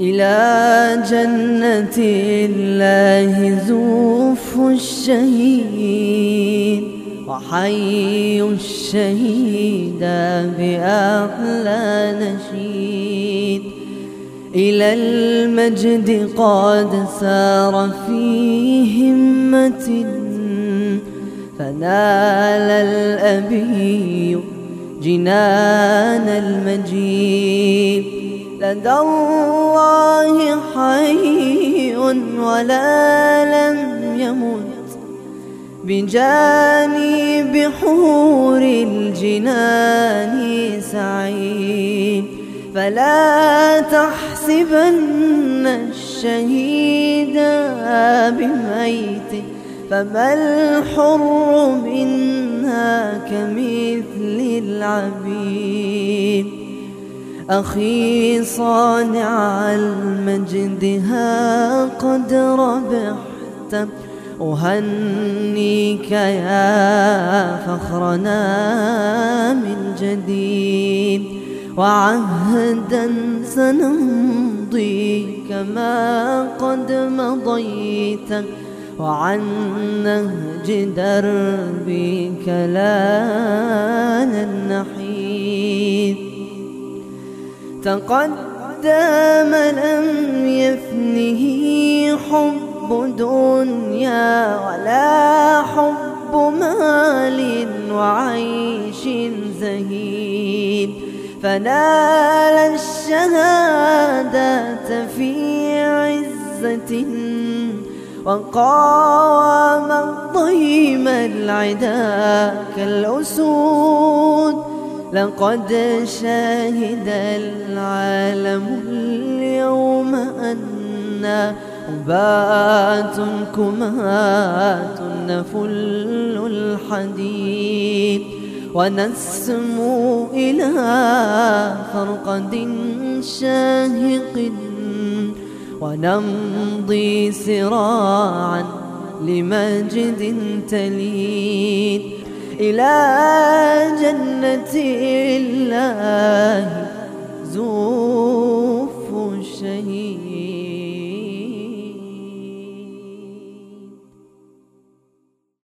إلى جنة الله زوف الشهيد وحي الشهيد بأحلى نشيد. إلى المجد قد سار في همة فنال الأبي جنان المجيد. لدى الله حي ولا لم يمت بجانب حور الجنان سعيد. فلا تحسبن الشهيد بميت فما الحر منها كمثل العبيد. أخي صانع المجد ها قد ربحت. أهنيك يا فخرنا من جديد. وعهدا سنمضي كما قد مضيت. وعن نهج دربك لا النحيد تقدم لم يفنه حب دنيا ولا حب مال وعيش زهيد فنال الشهادة في عزة وقام الضيم العدا كالأسود لقد شهد العالم اليوم أن أبات كمات نفل الحديد ونسمو إلى فرقد شاهق ونمضي سراعا لمجد تليد. إلى جنة الله.